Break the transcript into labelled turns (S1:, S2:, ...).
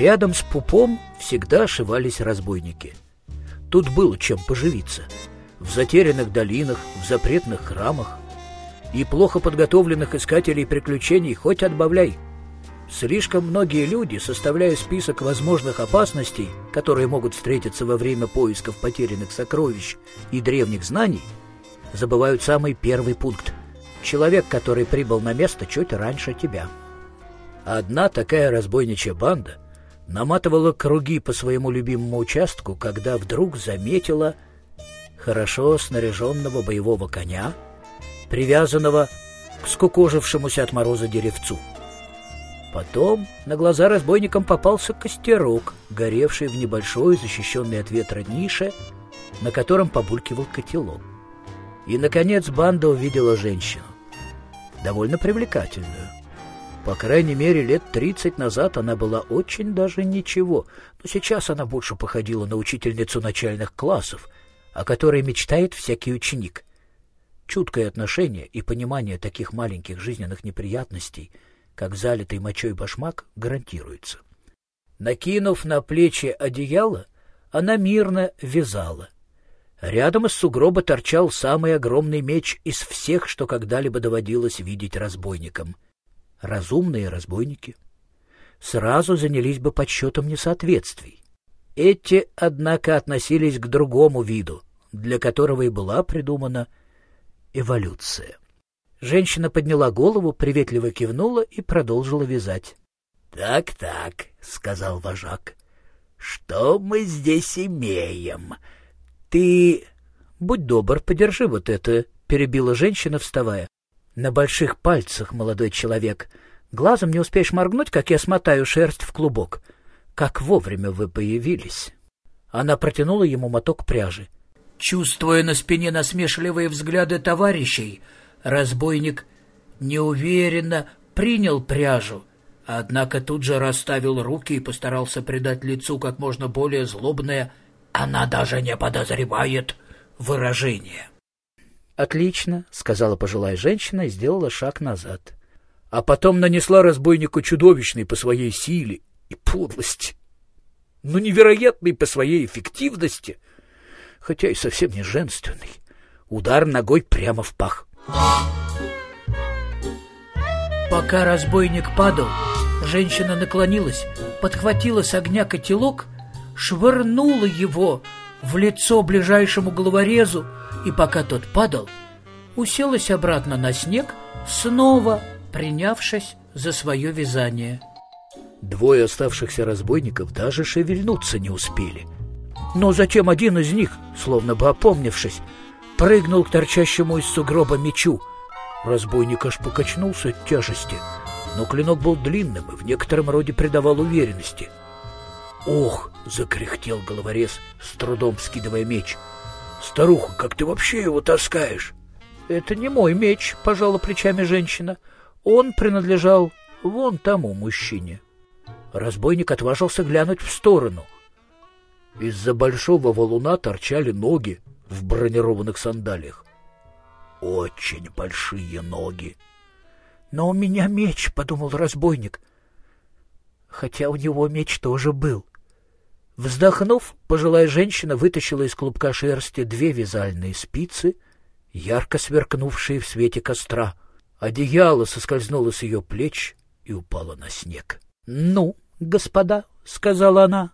S1: Рядом с пупом всегда ошивались разбойники. Тут было чем поживиться. В затерянных долинах, в запретных храмах. И плохо подготовленных искателей приключений хоть отбавляй. Слишком многие люди, составляя список возможных опасностей, которые могут встретиться во время поисков потерянных сокровищ и древних знаний, забывают самый первый пункт. Человек, который прибыл на место чуть раньше тебя. Одна такая разбойничья банда наматывала круги по своему любимому участку, когда вдруг заметила хорошо снаряженного боевого коня, привязанного к скукожившемуся от мороза деревцу. Потом на глаза разбойникам попался костерок, горевший в небольшой, защищенной от ветра нише, на котором побулькивал котелок. И, наконец, банда увидела женщину, довольно привлекательную. По крайней мере, лет тридцать назад она была очень даже ничего, но сейчас она больше походила на учительницу начальных классов, о которой мечтает всякий ученик. Чуткое отношение и понимание таких маленьких жизненных неприятностей, как залитый мочой башмак, гарантируется. Накинув на плечи одеяло, она мирно вязала. Рядом из сугроба торчал самый огромный меч из всех, что когда-либо доводилось видеть разбойникам — разумные разбойники, сразу занялись бы подсчетом несоответствий. Эти, однако, относились к другому виду, для которого и была придумана эволюция. Женщина подняла голову, приветливо кивнула и продолжила вязать. «Так, так», — сказал вожак, — «что мы здесь имеем? Ты...» «Будь добр, подержи вот это», — перебила женщина, вставая. На больших пальцах, молодой человек. Глазом не успеешь моргнуть, как я смотаю шерсть в клубок. Как вовремя вы появились. Она протянула ему моток пряжи. Чувствуя на спине насмешливые взгляды товарищей, разбойник неуверенно принял пряжу, однако тут же расставил руки и постарался придать лицу как можно более злобное «она даже не подозревает» выражение. «Отлично», — сказала пожилая женщина и сделала шаг назад. А потом нанесла разбойнику чудовищный по своей силе и подлости, но невероятный по своей эффективности, хотя и совсем не женственный, удар ногой прямо в пах. Пока разбойник падал, женщина наклонилась, подхватила с огня котелок, швырнула его в лицо ближайшему головорезу, и пока тот падал, уселась обратно на снег, снова принявшись за свое вязание. Двое оставшихся разбойников даже шевельнуться не успели. Но затем один из них, словно бы опомнившись, прыгнул к торчащему из сугроба мечу. Разбойник аж покачнулся от тяжести, но клинок был длинным и в некотором роде придавал уверенности. «Ох!» — закряхтел головорез, с трудом скидывая меч — Старуха, как ты вообще его таскаешь? Это не мой меч, пожала плечами женщина. Он принадлежал вон тому мужчине. Разбойник отважился глянуть в сторону. Из-за большого валуна торчали ноги в бронированных сандалиях. Очень большие ноги. Но у меня меч, подумал разбойник. Хотя у него меч тоже был. Вздохнув, пожилая женщина вытащила из клубка шерсти две вязальные спицы, ярко сверкнувшие в свете костра. Одеяло соскользнуло с ее плеч и упало на снег. — Ну, господа, — сказала она,